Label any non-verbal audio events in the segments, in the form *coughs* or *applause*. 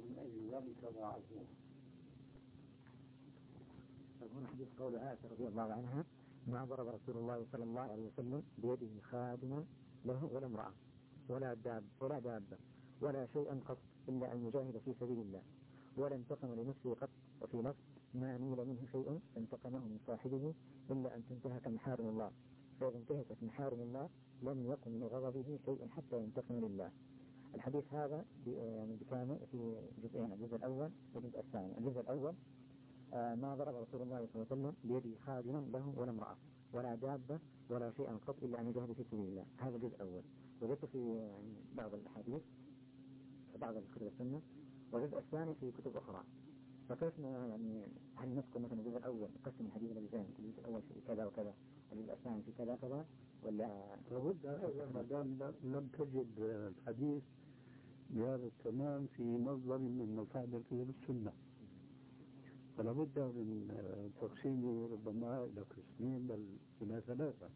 ومن أجل ذلك ضاعفوه حديث قول عائشة رضي الله عنها ما ضرب رسول الله صلى الله عليه وسلم بيده خادما له. ولا امرأة ولا داب ولا دابة ولا شيئا قط إلا أن يجاهد في سبيل الله ولا انتقم لنفسه قط وفي نفس ما نيل منه شيء انتقمه من صاحبه إلا أن تنتهك محارم الله فإذا انتهكت محارم الله لم يكن من غضبه شيء حتى ينتقم لله الحديث هذا يعني بكامل في جزئين الجزء الأول والجزء الثاني. الجزء الأول آه، ما ضرب رسول الله صلى الله عليه وسلم بيده خادما له ولا امرأة ولا دابة ولا شيئا قط إلا أن يجاهد في سبيل الله. هذا الجزء الأول. وجدت في يعني بعض الأحاديث بعض الكتب السنة. والجزء الثاني في كتب أخرى. فكيف يعني هل نذكر مثلا الجزء الأول نقسم الحديث الذي فيه الجزء الأول في كذا وكذا الجزء الثاني في كذا كذا ولا لابد ما دام لم تجد الحديث بهذا التمام في مصدر من مصادر كتب السنة. فلا بد من تقسيمه ربما إلى قسمين بل إلى ثلاثة.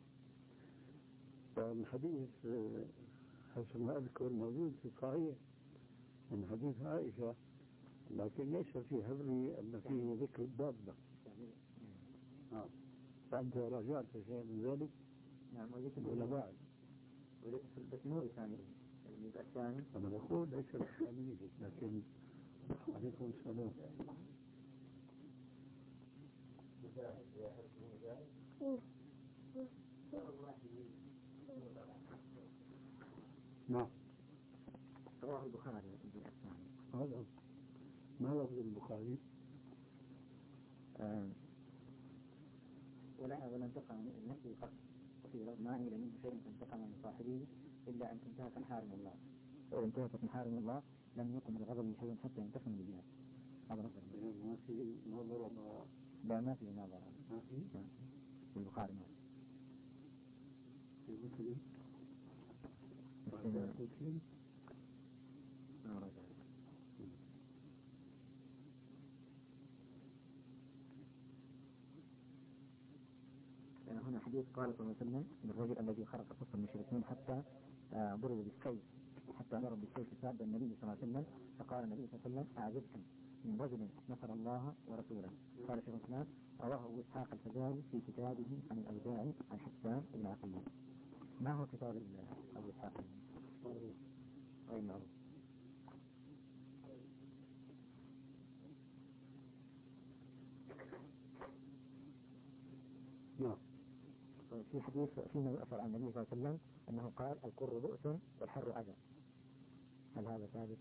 فالحديث حسب ما أذكر موجود في الصحيح من حديث عائشة لكن ليس في حفظي أن فيه ذكر الدابة آه. فأنت راجعت شيء من ذلك؟ نعم ولا بعد؟ بس مو الثاني الجزء الثاني أنا بقول ليس الثاني لكن عليكم السلام نعم رواه البخاري هذا ما لفظ البخاري؟ آه ولا ولا انتقم من نفسه قط وفي ما إلى منه شيء انتقم من صاحبه إلا أن تنتهك محارم الله. فإذا انتهكت محارم الله لم يكن الغضب شيء حتى ينتقم بالله هذا نظر ما في نظر لا ما في نظر. ما في؟ في. البخاري ما في. مسلم؟ مسلم. هنا حديث قال صلى الله عليه وسلم للرجل الذي خرق صف المشركين حتى ضرب بالسيف حتى ضرب بالسيف ساب النبي صلى الله عليه وسلم فقال النبي صلى الله عليه وسلم أعجبكم من رجل نصر الله ورسوله. قال شيخ الإسلام رواه أبو إسحاق الفزاري في كتابه عن الأوزاعي عن حسان بن عقيل. ما هو كتاب أبو إسحاق؟ غير معروف نعم. في حديث أثر عن النبي صلى الله عليه وسلم أنه قال القر بؤس والحر أذى هل هذا ثابت؟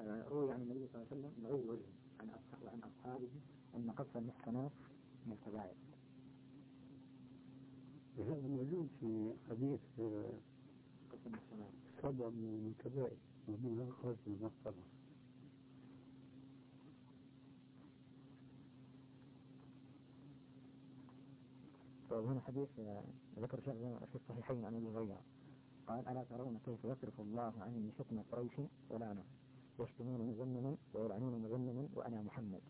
أعرف روي عن النبي صلى الله عليه وسلم بغير وجه عن وعن أصحابه أن قصف المحصنات من الكبائر. هذا موجود في حديث قصف المحصنات. صدى من الكبائر ومنها قصف المحصنة. طيب هنا حديث ذكر شيخ في الصحيحين عن أبي هريرة. قال ألا ترون كيف يصرف الله عني شتم قريش؟ ولعنه يشتمون مزمما ويلعنون مزمما وأنا محمد.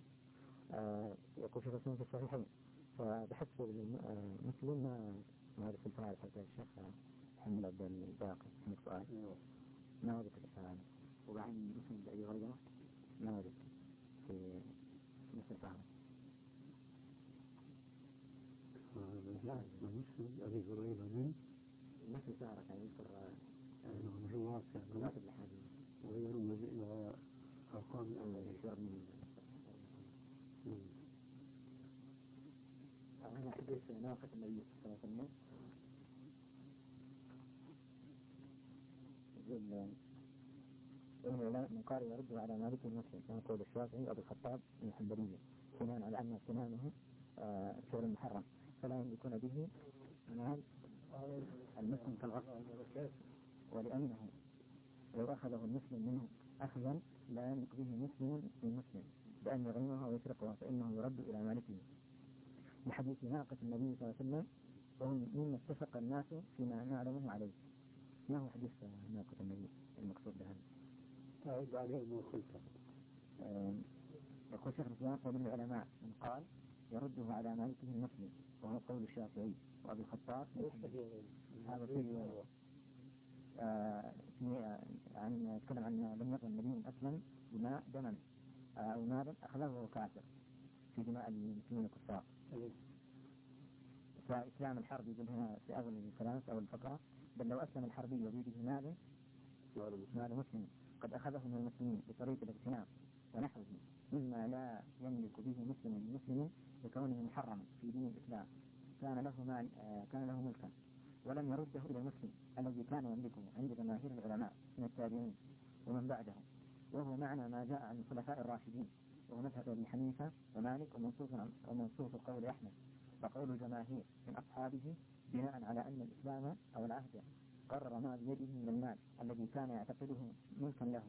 آه يقول شيخ الإسلام في الصحيحين. فبحثت مسلم ما ما عرفت الفعل حتى الشيخ محمد عبد الباقي محمد فؤاد ما وجدت الفعل وبعدين مسلم بأبي هريرة ما وجدت في نفس الفعل مسلم أبي يعني حديث ناقة النبي صلى الله عليه وسلم يقول من قال يرد على مالك المسلم كما قول الشافعي وابو الخطاب من الحنبلية سنان على ان سنانه شغل محرم فلا يملكون به مال المسلم كالغصب ولأنه لو أخذه المسلم منه أخذا لا يملك به مسلم من مسلم. بأن يغنمها ويسرقها فإنه يرد إلى مالكه. لحديث ناقة النبي صلى الله عليه وسلم وهو مما اتفق الناس فيما نعلمه عليه. ما هو حديث ناقة النبي المقصود بهذا؟ أعد عليه ما قلته يقول شيخ الإسلام ومن العلماء من قال يرده على مالكه المسلم وهو قول الشافعي وأبي الخطاب. هذا في آه، عن يتكلم عن لم يكن النبي أسلم بماء دما آه، أو مالا وهو كافر في دماء المسلمين الكفار. فإسلام الحربي يقول هنا في أول الكلام في أول الفقرة بل لو أسلم الحربي وبيده مال مال مسلم. قد أخذه من المسلمين بطريق الاغتنام ونحوه. مما لا يملك به مسلم لمسلم لكونه محرما في دين الإسلام. كان له مال آه، كان له ملكا ولم يرده إلى المسلم الذي كان يملكه عند جماهير العلماء من التابعين ومن بعدهم. وهو معنى ما جاء عن الخلفاء الراشدين وهو مذهب أبي حنيفة ومالك ومنصوص ومنصوص قول أحمد. وقول الجماهير من أصحابه بناء على أن الإسلام أو العهد قرر ما بيده من المال الذي كان يعتقده ملكا له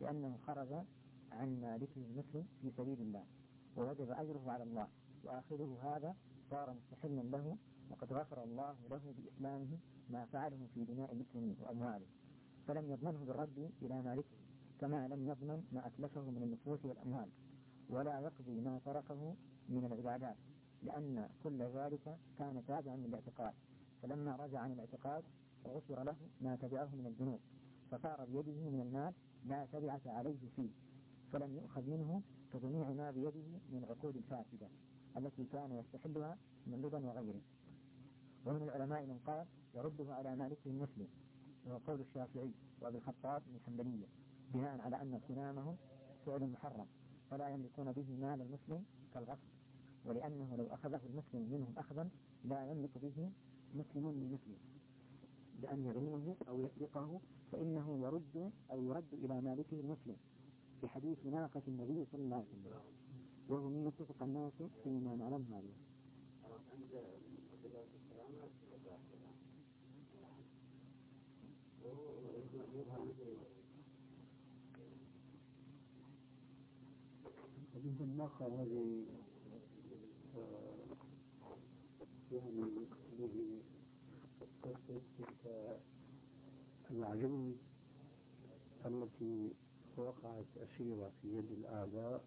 لأنه خرج عن مالكه المسلم في سبيل الله. ووجب أجره على الله. واخذه هذا صار مستحلا له وقد غفر الله له بإسلامه ما فعله في دماء المسلمين واموالهم فلم يضمنه بالرد إلى مالكه كما لم يضمن ما أتلفه من النفوس والأموال ولا يقضي ما تركه من العبادات لأن كل ذلك كان تابعا للاعتقاد. فلما رجع عن الاعتقاد غفر له ما تبعه من الذنوب فصار بيده من المال لا تبعة عليه فيه. فلم يؤخذ منه كجميع ما بيده من العقود الفاسدة التي كان يستحلها من لبن وغيره. ومن العلماء من قال يرده على مالكه المسلم وهو قول الشافعي وأبي الخطاب من الحنبلية بناء على أن اغتنامهم فعل محرم فلا يملكون به مال المسلم كالغصب ولأنه لو أخذه المسلم منهم أخذا لا يملك به مسلم لمسلم. بأن يغنيه أو يسرقه فإنه يرد أو يرد إلى مالكه المسلم. في حديث ناقة النبي صلى الله عليه وسلم. وهو مما اتفق الناس فيما نعلم هذا. حديث الناقة هذه آه، يعني به قصة العجوز التي وقعت أسيرة في يد الأعداء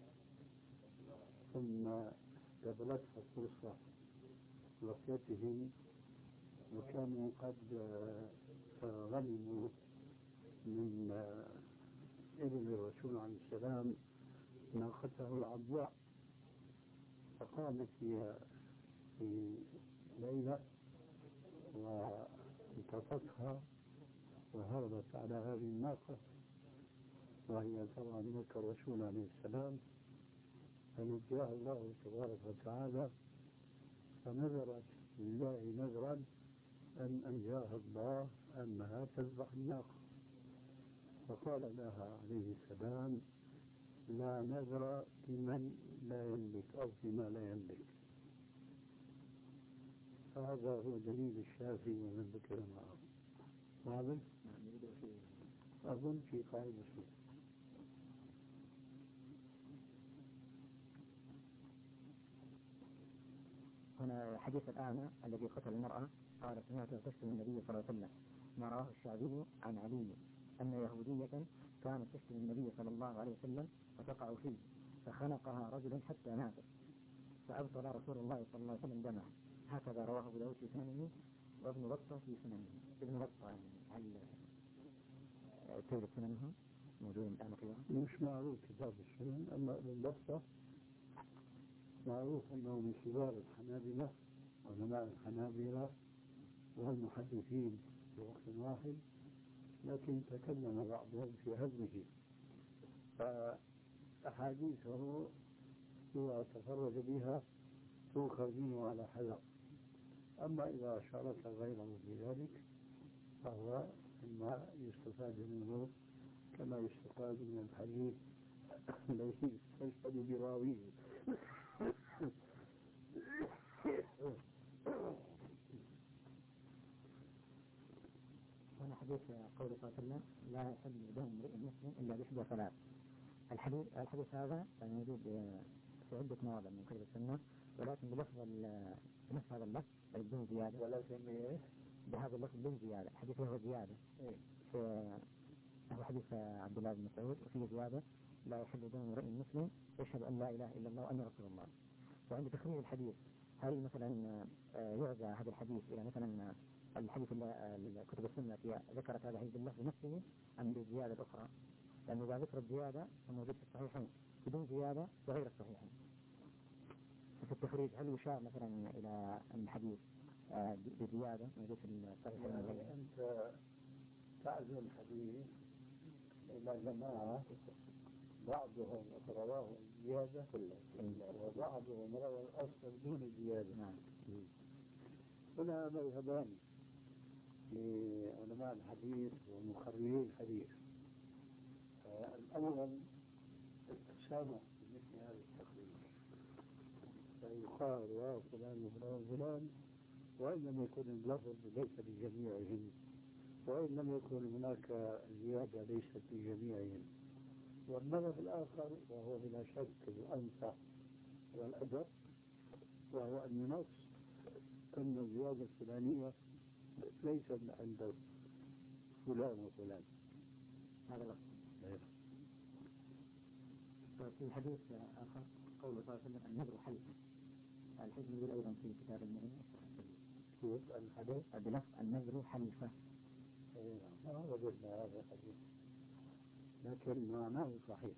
ثم قبلتها فرصة وصيتهم وكانوا قد غنموا من ابن الرسول عليه السلام ناقته العضاء فقامت هي في ليلة والتقطها وهربت على هذه الناقة. وهي طبعا ملك الرسول عليه السلام. فنجاها الله تبارك وتعالى فنذرت لله نذرا أن أنجاها الله أنها تذبح الناقة. فقال لها عليه السلام لا نذر لمن لا يملك أو فيما لا يملك. هذا هو دليل الشافعي ومن ذكر معه واضح؟ أظن في قاعدة السنة هنا حديث الأعمى الذي قتل المرأة قال سمعت تشتم النبي صلى الله عليه وسلم ما رواه الشعبي عن علي أن يهودية كانت تشتم النبي صلى الله عليه وسلم فتقع فيه فخنقها رجل حتى ماتت فأبطل رسول الله صلى الله عليه وسلم دمها هكذا رواه أبو داود في سننه وابن بطة في سننه. ابن بطة يعني هل توجد سننه؟ موجود الآن فيها مش معروف كتاب السنن أما ابن بطة معروف أنه من كبار الحنابلة علماء الحنابلة والمحدثين في وقت واحد لكن تكلم بعضهم في هزمه. فأحاديثه إذا تفرج بها تؤخذ منه على حذر. أما إذا شارك غيره في ذلك فهو مما يستفاد منه كما يستفاد من الحديث الذي يستشهد براويه. هنا حديث قول صلى الله عليه وسلم لا يحل دم امرئ مسلم إلا بإحدى ثلاث الحديث الحديث هذا موجود في عدة مواضع من كتب السنة ولكن بلفظ بنفس هذا اللفظ بدون زيادة. ولكن إيش؟ بهذا اللفظ بدون زيادة. الحديث له زيادة. إيه. في هو حديث عبد الله بن مسعود وفيه زيادة. لا يحل دم امرئ مسلم يشهد أن لا إله إلا الله وأن رسول الله وعند تخريج الحديث هل مثلا آه، يعزى هذا الحديث إلى مثلا الحديث اللي كتب السنة ذكرت هذا الحديث باللفظ نفسه أم بالزيادة الأخرى؟ لأنه إذا ذكر الزيادة فموجود في الصحيحين بدون زيادة وغير الصحيحين. في التخريج هل يشار مثلا إلى الحديث آه، بزيادة موجود في الصحيحين؟ يعني أنت تعزو الحديث إلى جماعة بعضهم رواه زيادة وبعضهم روى الأصل دون زيادة. نعم. هنا مذهبان لعلماء الحديث ومخرجي الحديث. الأول التسامح بمثل هذا التقرير. فيقال يا فلان وفلان وفلان وإن لم يكن اللفظ ليس لجميعهم وإن لم يكن هناك زيادة ليست لجميعهم والمذهب الآخر وهو بلا شك الأنصح والأدب وهو أن ينص أن الزيادة الفلانية ليست عند فلان وفلان. هذا لفظ في حديث آخر قول صلى الله عليه وسلم النذر حلف الحديث. يقول أيضا في كتاب المؤمن كيف الحديث؟ بلفظ النذر حلفة ما وجدنا هذا الحديث؟ لكن معناه صحيح.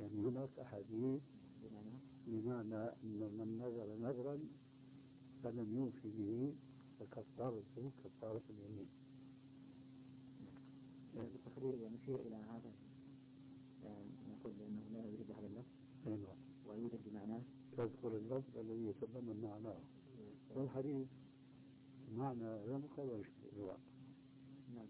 يعني هناك أحاديث بمعنى أن من نذر نذرا فلم يوفي به فكفارته كفارة اليمين بالتقرير ونشير إلى هذا نقول بأنه لا يريد هذا اللفظ. أيوة. ويوجد بمعناه. تذكر اللفظ الذي يتضمن معناه. والحديث معنى رمق ويشبه الواقع. نعم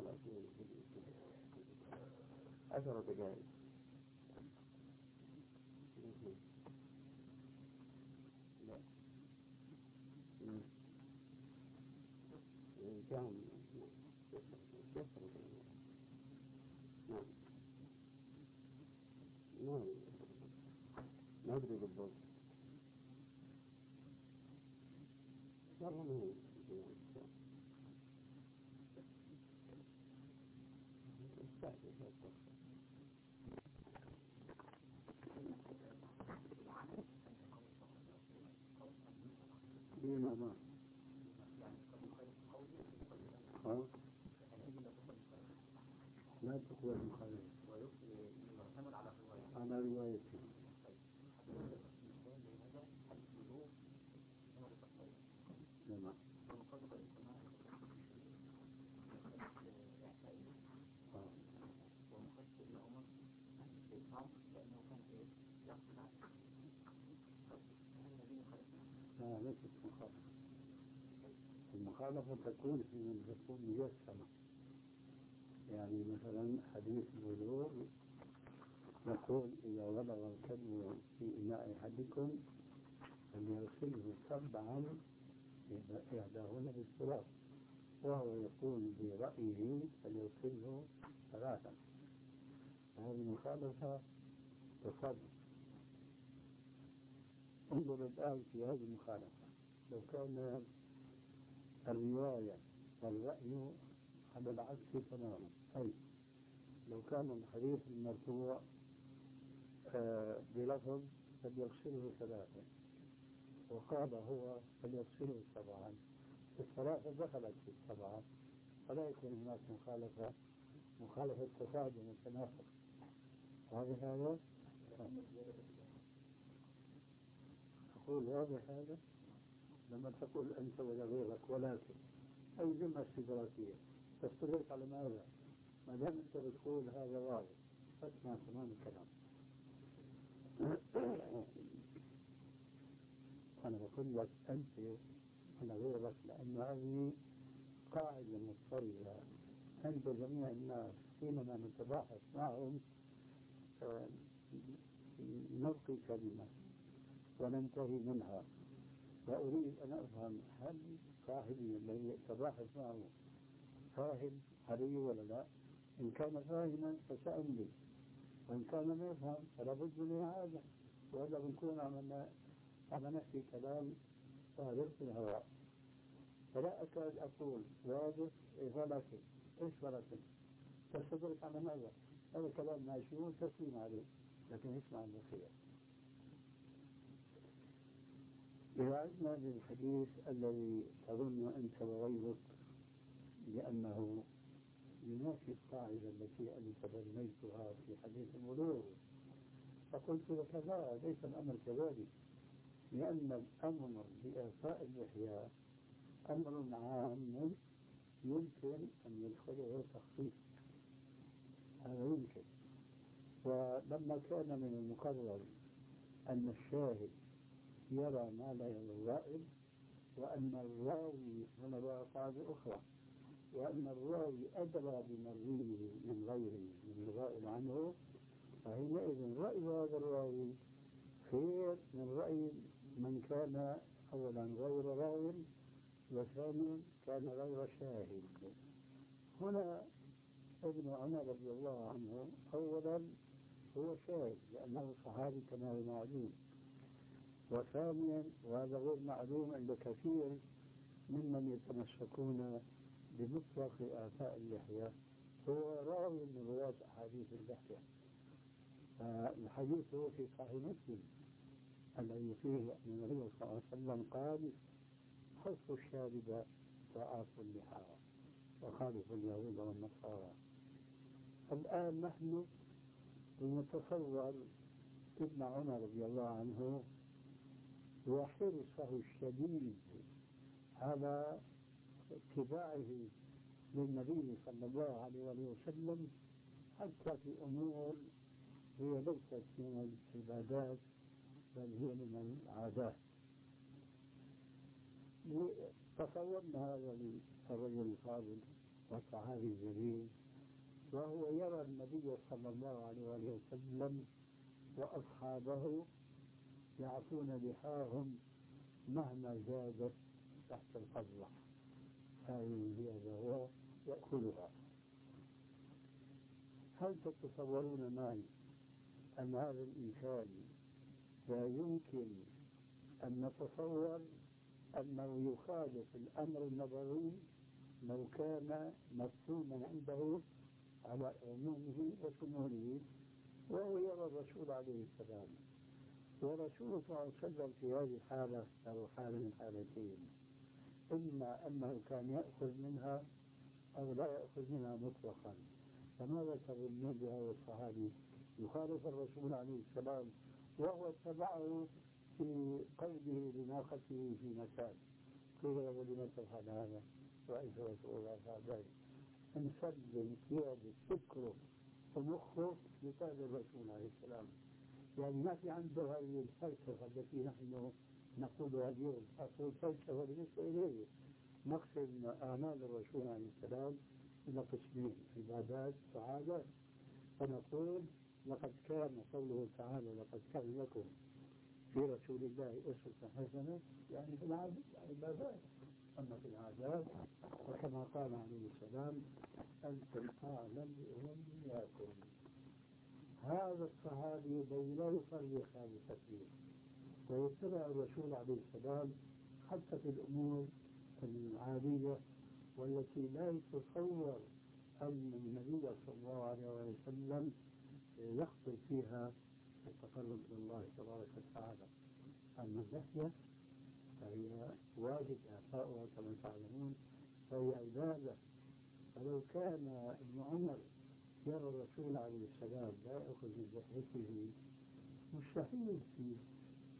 نريد أيوة جزاك الله خير أيوة لا لا عشر دقائق لا كم نعم نعم ما أدري بالضبط والله ما هو بما ما ها؟ لا تقوى المخالفة على روايته تمام آه. لا ليست مخالفة المخالفة تكون في تكون مجسمة يعني مثلا حديث البلوغ نقول إذا غلظ الكلب في إناء أحدكم فليغسله سبعا إحداهن بالتراب وهو يقول برأيه فليغسله ثلاثا. هذه مخالفة تصرف انظر الآن في هذه المخالفة. لو كان الرواية والرأي على العكس تماما أي لو كان الحديث المرفوع آه، بلفظ فليغسله ثلاثة وقال هو فليغسله سبعا الثلاثة دخلت في السبعة فلا يكون هناك مخالفة مخالفة تصادم وتناسق واضح هذا؟ أقول واضح هذا؟ لما تقول أنت ولا غيرك ولكن أي ذمة استدراكية؟ تستدرك على ماذا؟ ما دام أنت بتقول هذا واضح فاسمع تمام الكلام. *coughs* أنا بقول لك أنت أنا غيرك لأن هذه قاعدة مضطردة عند جميع الناس حينما نتباحث معهم آه، نلقي كلمة وننتهي منها. وأريد أن أفهم هل صاحبي الذي أتباحث معه فاهم علي ولا لا؟ إن كان فاهما فسأملي وإن كان ما يفهم فلا بد من هذا وإلا بنكون عملنا عم نحكي كلام صادر في الهواء فلا أكاد أقول واضح ولكن إيش ولكن تستدرك على ماذا؟ هذا كلام ماشيون تسليم عليه لكن اسمع الخير إذا عدنا للحديث الذي تظن أنت وغيرك لأنه ينافي القاعدة التي أنا تبنيتها في حديث المرور. فقلت لك لا ليس الأمر كذلك لأن الأمر بإعفاء اللحية أمر عام يمكن أن يدخله تخصيص هذا يمكن. ولما كان من المقرر أن الشاهد يرى ما لا يرى الرائد وأن الراوي هنا بقى قاعدة أخرى وأن الراوي أدرى بمرويه من غيره من الغائب عنه فحينئذ رأي هذا الراوي خير من رأي من كان أولا غير راو وثانيا كان غير شاهد. هنا ابن عمر رضي الله عنه أولا هو شاهد لأنه صحابي كما هو معلوم. وثانيا وهذا غير معلوم عند كثير ممن يتمسكون بمطلق آفاء اللحية هو راوي من رواة أحاديث اللحية الحديث هو في صحيح مسلم الذي فيه أن النبي صلى الله عليه وسلم قال حص الشارب وآف اللحى وخالف اليهود والنصارى. الآن نحن لنتصور ابن عمر رضي الله عنه وحرصه الشديد على اتباعه للنبي صلى الله عليه وسلم حتى في أمور هي ليست من العبادات بل هي من العادات. تصورنا هذا الرجل الفاضل والصحابي الجليل وهو يرى النبي صلى الله عليه وسلم وأصحابه يعفون لحاهم مهما زادت تحت القبضة. هذه زيادة هو يأكلها هل تتصورون معي أن هذا الإنسان لا يمكن أن نتصور أنه يخالف الأمر النبوي لو كان مفهوما عنده على عمومه وشموله وهو يرى الرسول عليه السلام. ورسول صلى الله عليه وسلم في هذه الحالة له حالة من حالتين. إما أنه كان يأخذ منها أو لا يأخذ منها مطلقا. فماذا تظنون بهذا الصحابي. يخالف الرسول عليه السلام وهو اتبعه في قلبه لناقته في مكان. قيل له لم تفعل هذا؟ رأيت رسول الله فعل ذلك انسلم قيادة فكره ومخه لقول الرسول عليه السلام. يعني ما في عنده هذه الفلسفة التي نحن نقولها اليوم أصل الفلسفة بالنسبة إليه. نقسم أعمال الرسول عليه السلام إلى قسمين عبادات وعادات فنقول لقد كان قوله تعالى لقد كان لكم في رسول الله أسوة حسنة. يعني في العبادات أما في العادات وكما قال عليه السلام أنتم أعلم بأمنياكم هذا الصحابي الذي لا يصلي خالف فيه ويتبع الرسول عليه السلام حتى في الأمور العادية والتي لا يتصور أن النبي صلى الله عليه وسلم يخطئ فيها التقرب إلى الله تبارك وتعالى. أما اللحية فهي واجب إعفاؤها كما تعلمون فهي عبادة. فلو كان ابن عمر يرى الرسول عليه السلام لا يأخذ لحيته مستحيل في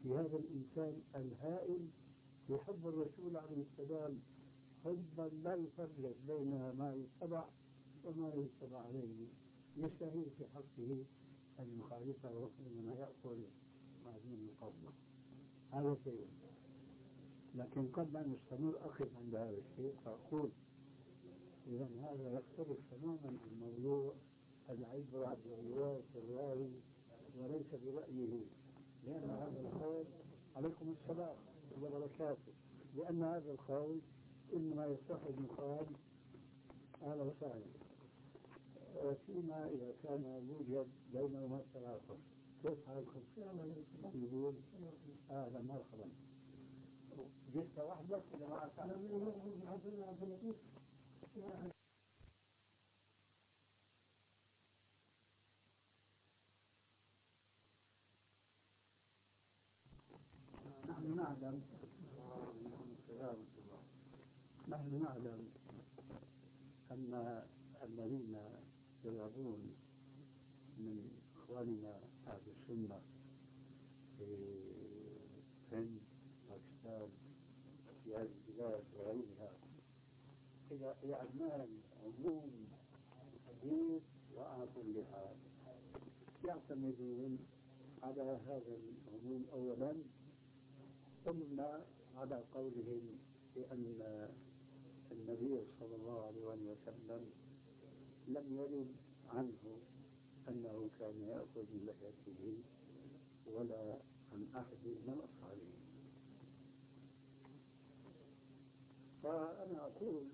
في هذا الإنسان الهائل يحب الرسول عليه السلام حبا لا يفرق بين ما يتبع وما يتبع عليه. يستحيل في حقه أن يخالفه حينما يأكل معدوم القبضة هذا شيء. لكن قبل أن نستمر أقف عند هذا الشيء فأقول إذا هذا يختلف تماما عن موضوع العبرة برواية الراوي وليس برأيه. لأن هذا القول عليكم السلام وبركاته. لأن هذا القول إنما يصح بالقول أهلا وسهلا فيما إذا كان يوجد بينهما تناقض كيف حالكم؟ يقول أهلا مرحبا. جئت وحدك ولا معك؟ نعلم نحن نعلم أن الذين يذهبون من إخواننا أهل السنة في الهند باكستان في هذه البلاد وغيرها إعمال عموم الحديث وعلى كل حال يعتمدون على هذا العموم أولا ثم على قولهم بأن النبي صلى الله عليه وسلم لم يرد عنه أنه كان يأخذ من لحيته ولا عن أحد من أصحابه. فأنا أقول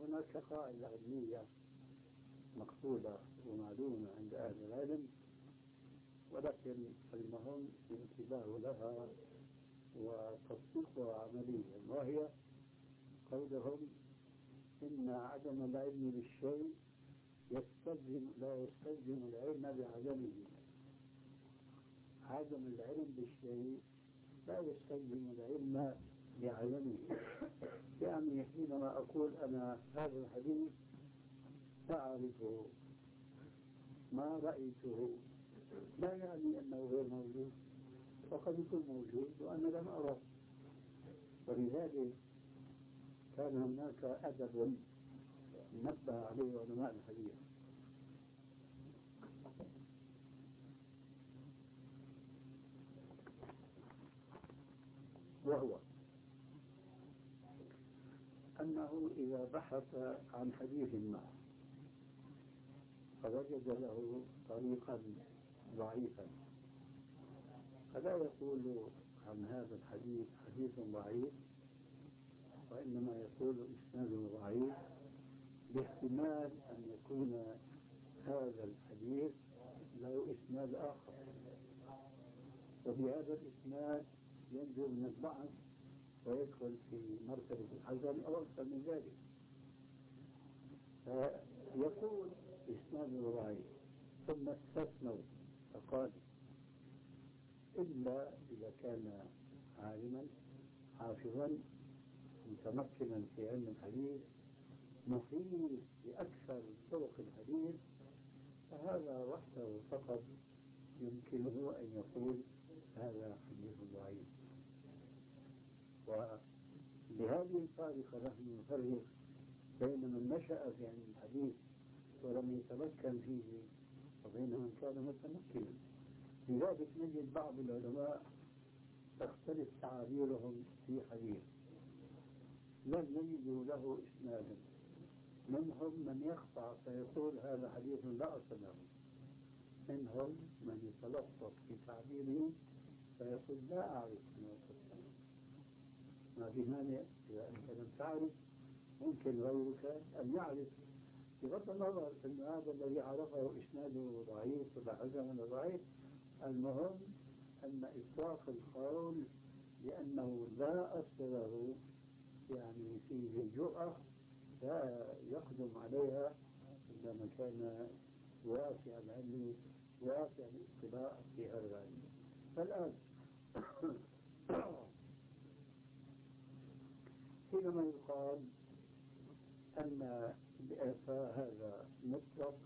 هناك قاعدة علمية مقبولة ومعلومة عند أهل العلم ولكن المهم الانتباه لها وتطبيقها عمليا وهي قولهم إن عدم العلم بالشيء يستلزم لا يستلزم العلم بعدمه. عدم العلم بالشيء لا يستلزم العلم بعدمه. يعني حينما أقول أنا هذا الحديث أعرفه ما رأيته. لا يعني أنه غير موجود وقد يكون موجود وأنا لم أره. ولذلك كان هناك أدب نبه عليه علماء الحديث. وهو أنه إذا بحث عن حديث ما فوجد له طريقا ضعيفا. فلا يقول عن هذا الحديث حديث ضعيف وإنما يقول إسناده ضعيف باحتمال أن يكون هذا الحديث له إسناد آخر. وبهذا الإسناد ينزل من الضعف ويدخل في مرتبة الحزن أو أكثر من ذلك. فيقول إسناده ضعيف ثم استثنوا فقال إلا إذا كان عالما حافظا متمكنا في علم الحديث محيط بأكثر طرق الحديث فهذا وحده فقط يمكنه أن يقول هذا حديث ضعيف. وبهذه الطريقة نحن نفرق بين من نشأ في علم الحديث ولم يتمكن فيه وبين من كان متمكنا. لذلك نجد بعض العلماء تختلف تعابيرهم في حديث. لم يجدوا له إسنادا. منهم من يخطأ فيقول هذا حديث لا أصل له. منهم من يتلطف في تعبيره فيقول لا أعرف ما أصل ما في مانع إذا أنت لم تعرف ممكن غيرك أن يعرف. بغض النظر أن هذا الذي عرفه إسناده ضعيف ولا حسن ضعيف المهم أن إطلاق القول بأنه لا أصل له يعني فيه جرأة لا يقدم عليها عندما كان واسع العلم واسع الاطلاع في هذا العلم. فالآن *coughs* حينما يقال أن هذا مطلق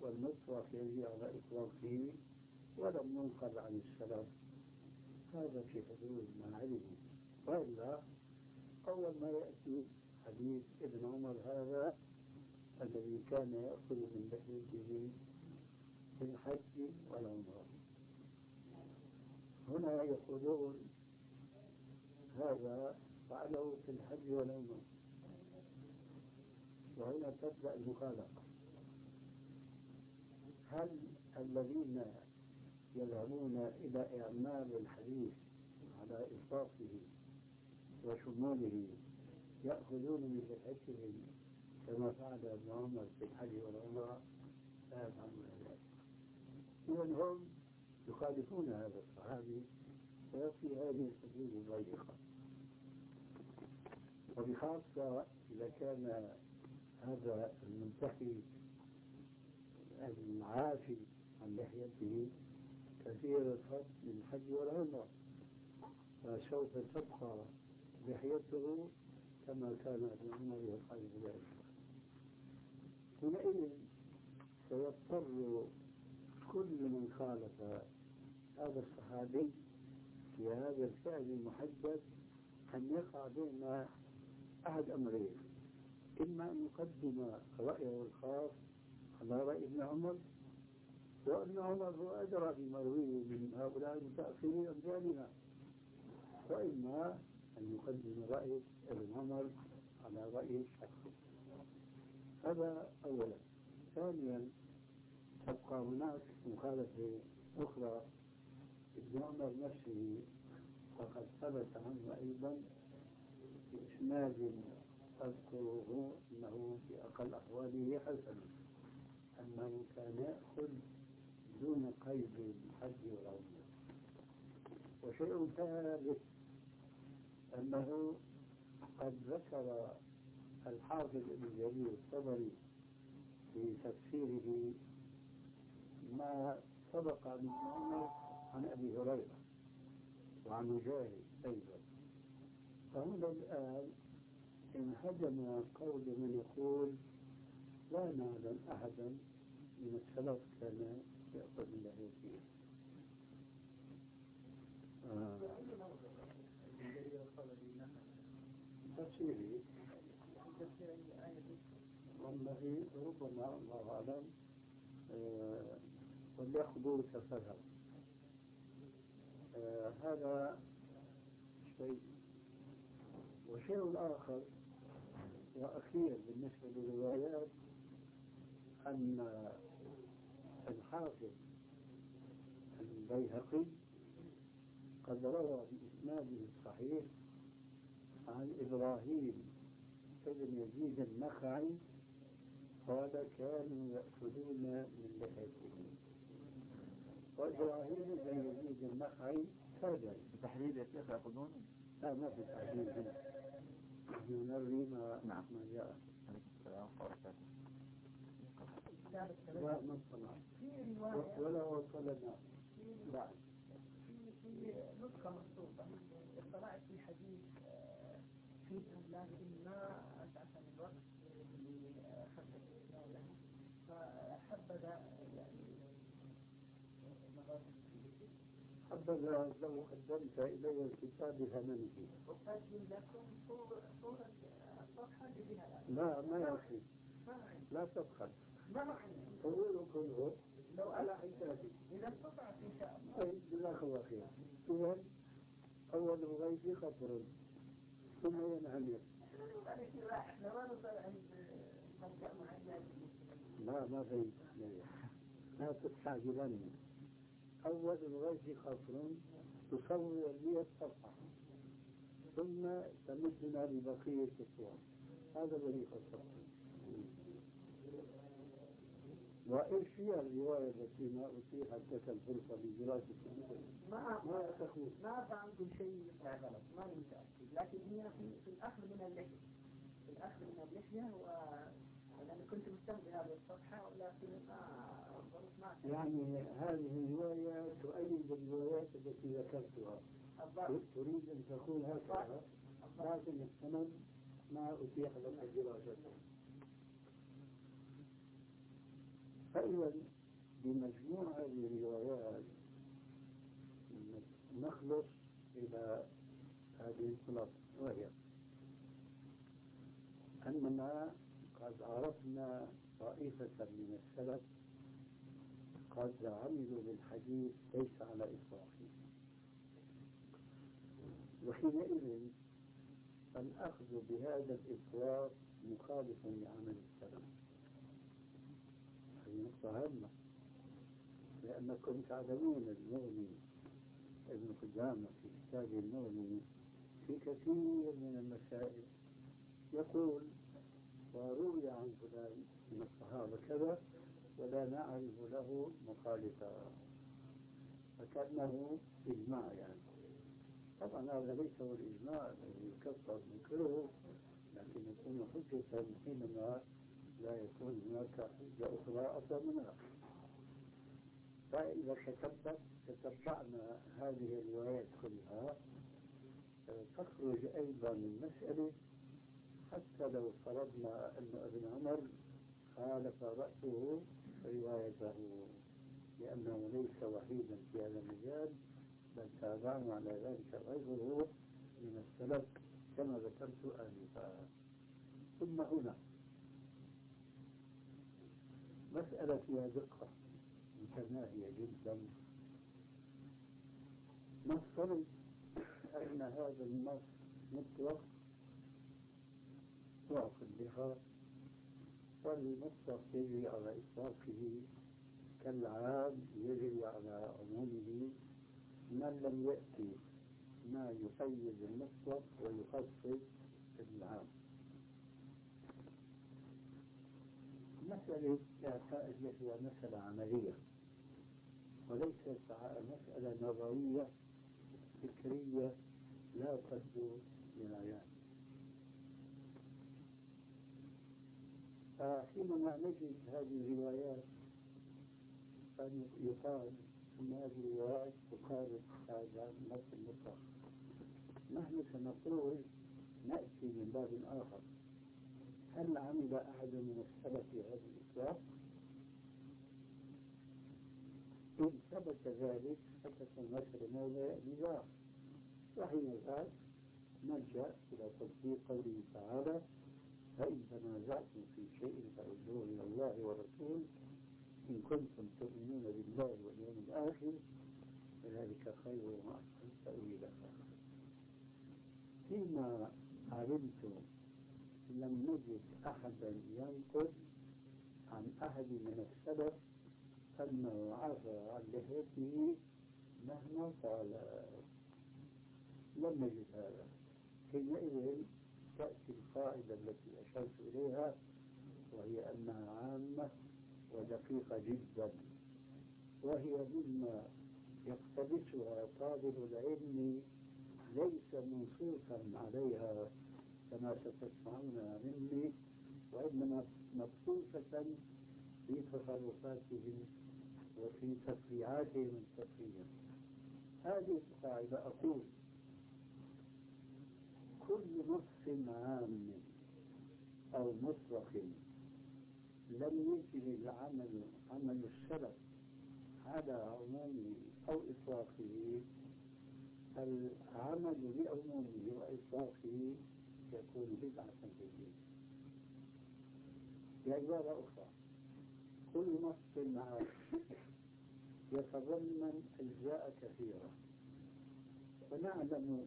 والمطلق يجري على إطلاقه ولم ينقل عن السلف. هذا في حدود ما علموا وإلا أول ما يأتي حديث ابن عمر هذا الذي كان يأخذ من لحيته في الحج والعمرة. هنا يقولون هذا فعله في الحج والعمرة. وهنا تبدأ المخالفة. هل الذين يذهبون إلى إعمال الحديث على إطلاقه وشموله يأخذون من لحيتهم كما فعل ابن عمر في الحج والعمرة؟ لا يفعلون ذلك إذا هم يخالفون هذا الصحابي وفي هذه الحدود الضيقة. وبخاصة إذا كان هذا المنتحي العافي عن لحيته كثير الخط من الحج والعمرة فسوف تبقى لحيته كما كان ابن عمر يخالف ذلك. حينئذ سيضطر كل من خالف هذا الصحابي في هذا الفعل المحدد أن يقع بين أحد أمرين. إما أن يقدم رأيه الخاص على رأي ابن عمر وابن عمر هو أدرى بما يرويه من هؤلاء المتأخرين أمثالنا. وإما أن يقدم رأي ابن عمر على رأي الشخص. هذا أولا. ثانيا تبقى هناك مخالفة أخرى ابن عمر نفسه فقد ثبت عنه أيضا بإسناد أذكره أنه في أقل أحواله حسن. أنه كان يأخذ دون قيد الحج والعمرة وشيء ثالث أنه قد ذكر الحافظ ابن جرير الطبري في تفسيره ما سبق عمر عن أبي هريرة وعن مجاهد أيضا. فهنا الآن انهدم قول من يقول لا نعلم أحدا من السلف كان ياخذ من لحيته آه. تفسيري والله ربما الله أعلم. آه، وليأخذوا سفرها آه، هذا شيء. وشيء آخر. وأخير بالنسبة للروايات أن الحافظ البيهقي قد روى بإسناده الصحيح عن إبراهيم ابن يزيد النخعي قال كانوا يأكلون من لحيتهم وإبراهيم بن يزيد النخعي هذا. تحديد يا شيخ يأخذون؟ لا ما في تحديد هنا نروي نعم. ما نسخة مكتوبة اطلعت في حديث فيها لكن ما أسعف الوقت الإسلام فحبذا يعني حبذا لو قدمت إلي الكتاب بثمنه أسجل لكم صورة الصفحة فيها لا ما يكفي لا تبخل. ما طويل كله لو على حسابي. إذا استطعت إن شاء الله طيب جزاك الله خير. إذا أول الغيث خطر. ثم ينعمر لا ما في لا تستعجلن أول الغيث خطر تصور لي الصفحة ثم تمدنا ببقية الصور. هذا الذي خصصته وإيش هي الرواية التي ما أتيحت لك الفرصة لدراسة؟ ما ما تقول؟ ما شيء غلط ما أنا متأكد لكن هي في, الأخذ من اللحية. في الأخذ من اللحية و لأن كنت مهتم بهذه الصفحة ولكن ما يعني هذه الرواية تؤيد الروايات التي ذكرتها. تريد أن تقول هكذا لكن السند ما أتيح لك دراسته فإذا بمجموع هذه الروايات نخلص إلى هذه الخلاصة وهي أننا قد عرفنا طائفة من السلف قد عملوا بالحديث ليس على إطلاقه. وحينئذ الأخذ بهذا الإطلاق مخالف لعمل السلف. هذه نقطة هامة لأنكم تعلمون المغني ابن قدامة في كتابه المغني في كثير من المسائل يقول وروي عن فلان من الصحابة كذا ولا نعرف له مخالفا. فكأنه إجماع يعني. طبعا هذا ليس هو الإجماع الذي يكفر منكره لكن يكون حجة حينما لا يكون هناك حجة أخرى أقوى منها فإذا تتبع تتبعنا هذه الروايات كلها تخرج أيضا المسألة حتى لو فرضنا أن ابن عمر خالف رأسه روايته لأنه ليس وحيدا في هذا المجال بل تابعنا على ذلك غيره من السلف كما ذكرت آنفا. ثم هنا مسألة فيها دقة متناهية جدا. نفترض أن هذا النص مطلق ضعف بها يجري على إطلاقه. كالعام يجري على عمومه من لم يأتي ما يقيد المطلق ويخصص العام. مسألة إعطاء اليد مسألة عملية وليست مسألة نظرية فكرية لا تبدو للعيان. فحينما نجد هذه الروايات يقال أن هذه الروايات تخالف هذا النص المطلق. نحن سنقول نأتي من باب آخر. هل عمل أحد من السلف في هذا الإطلاق؟ إن ثبت ذلك ثبت النشر موضع نزاع وحين ذاك نلجأ إلى تطبيق قوله تعالى فإن تنازعتم في شيء فردوه إلى الله والرسول إن كنتم تؤمنون بالله واليوم الآخر فذلك خير وأحسن تأويلا. فيما علمت لم نجد أحدا ينقل عن أحد من السلف أنه عفى عن لحيته مهما قال لم نجد هذا. حينئذ تأتي القاعدة التي أشرت إليها وهي أنها عامة ودقيقة جدا. وهي مما يقتبسها طالب العلم ليس منصوصا عليها كما ستسمعون مني وإنما مبثوثة في تصرفاتهم وفي تفريعاتهم الفقهية هذه القاعدة أقول كل نص عام أو مطلق لم يجري العمل عمل السلف على عمومه أو إطلاقه العمل بعمومه وإطلاقه يكون بدعة في الدين بعبارة أخرى كل نص عام يتضمن أجزاء كثيرة. ونعلم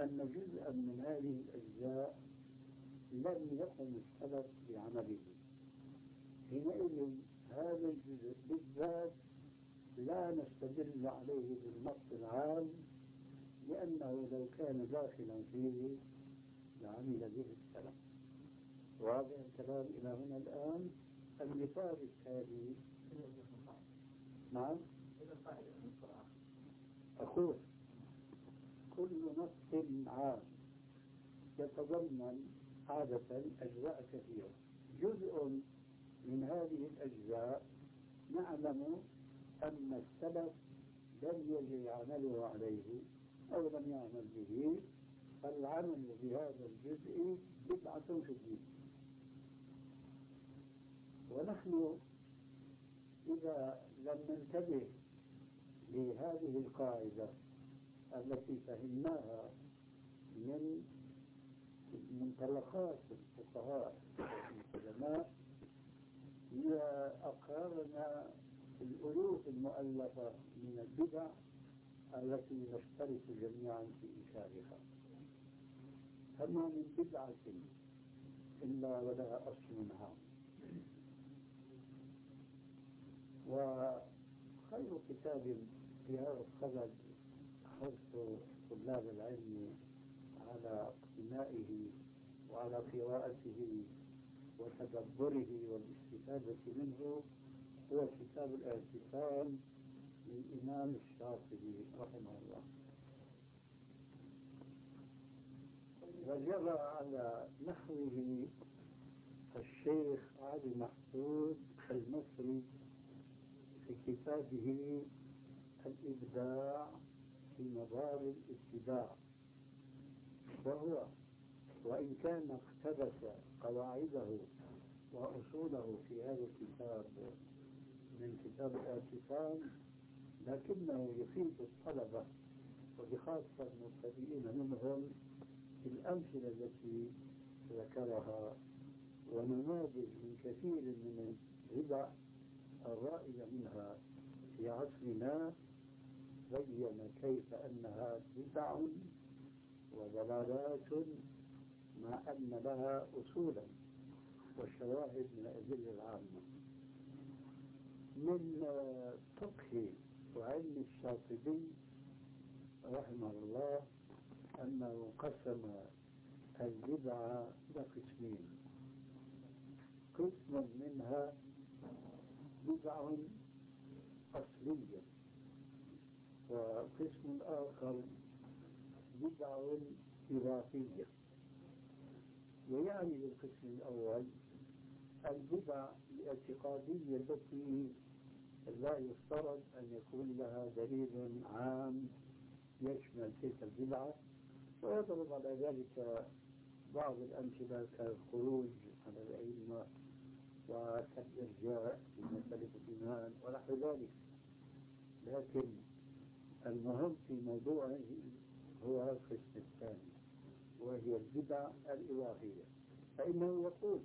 أن جزءا من هذه الأجزاء لم يقم السلف بعمله حينئذ هذا الجزء بالذات لا نستدل عليه بالنص العام لأنه لو كان داخلا فيه لعمل به السلف. واضح الكلام إلى هنا الآن. المثال التالي نعم. أقول كل نص عام يتضمن عادة أجزاء كثيرة. جزء من هذه الأجزاء نعلم أن السلف لم يجري عمله عليه أو لم يعمل به فالعمل بهذا الجزء بدعة في الدين. ونحن إذا لم ننتبه لهذه القاعدة التي فهمناها من منطلقات الفقهاء العلماء إذا أقررنا الألوف المؤلفة من البدع التي نشترك جميعا في إنكارها فما من بدعة إلا ولها أصل عام. خير كتاب في هذا الصدد حرص طلاب العلم على اقتنائه وعلى قراءته وتدبره والاستفادة منه هو كتاب الاعتصام للإمام الشاطبي رحمه الله. وجرى على نحوه الشيخ علي محمود المصري في كتابه الإبداع في مدار الاتباع وهو وإن كان اقتبس قواعده وأصوله في هذا الكتاب من كتاب الاعتصام لكنه يفيد الطلبة وبخاصة المبتدئين منهم الأمثلة التي ذكرها ونماذج من كثير من البدع الرائدة منها في عصرنا بين كيف أنها بدع وضلالات مع أن لها أصولا وشواهد من الأدلة العامة. من فقه وعلم الشاطبي رحمه الله أنه قسم البدع إلى قسمين قسم منها بدع أصلية. وقسم آخر بدع إضافية ويعني بالقسم الأول البدع الاعتقادية التي لا يفترض أن يكون لها دليل عام يشمل تلك البدعة ويضرب على ذلك بعض الأمثلة كالخروج على الأئمة وكالإرجاء في مسألة الإيمان ونحو ذلك. لكن المهم في موضوعه هو القسم الثاني وهي البدع الإضافية فإنه يقول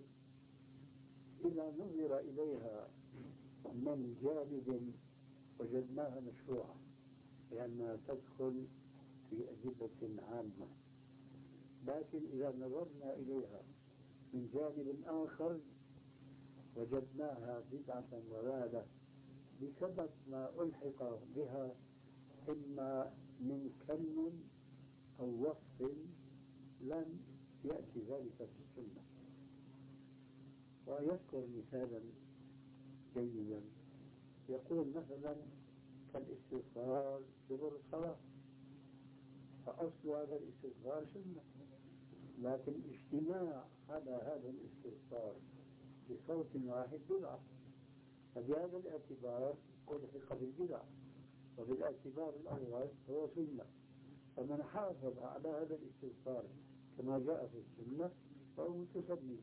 إذا نظر إليها من جانب وجدناها مشروعة لأنها تدخل في أجهزة عامة. لكن إذا نظرنا إليها من جانب آخر وجدناها بدعة ضلالة بسبب ما ألحق بها إما من كم أو وصف لم يأتي ذلك في السنة. ويذكر مثالا جيدا. يقول مثلا كالاستغفار دبر الصلاة. فأصل هذا الاستغفار سنة. لكن اجتماع على هذا الاستغفار بصوت واحد بدعة. فبهذا الاعتبار ألحق بالبدعة. وبالاعتبار الأول هو سنة. فمن حافظ على هذا الاستغفار كما جاء في السنة فهو متسمي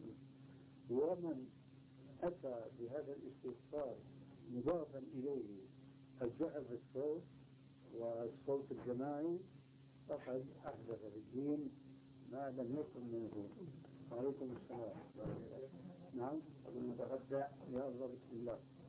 ومن أتى بهذا الاستغفار مضافا إليه الجهر في الصوت والصوت الجماعي؟ فقد أحدث في الدين ما لم يكن منه. وعليكم السلام. نعم المتغدى. يا الله بسم الله.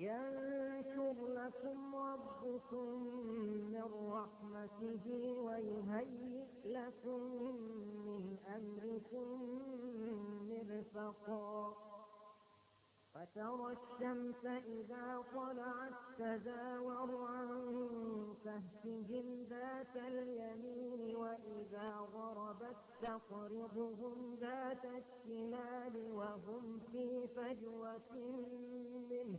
ينشر لكم ربكم من رحمته ويهيئ لكم من أمركم مرفقا. وترى الشمس إذا طلعت تزاور عن كهفهم ذات اليمين وإذا غربت تقرضهم ذات الشمال وهم في فجوة منه.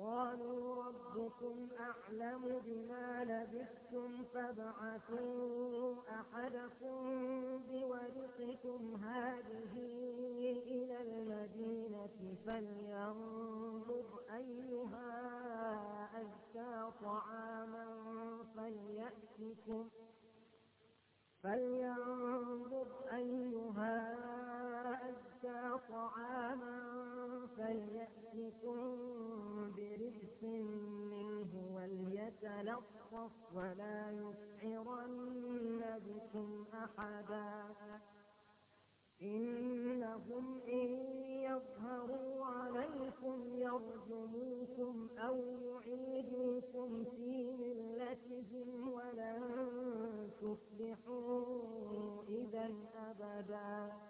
قالوا ربكم أعلم بما لبثتم فابعثوا أحدكم بورقكم هذه إلى المدينة فلينظر أيها أزكى طعاما فليأتكم فلينظر أيها وليتلطف ولا يسعرن بكم أحدا. إنهم إن يظهروا عليكم يرجموكم أو يعيدوكم في ملتهم ولن تفلحوا إذا أبدا.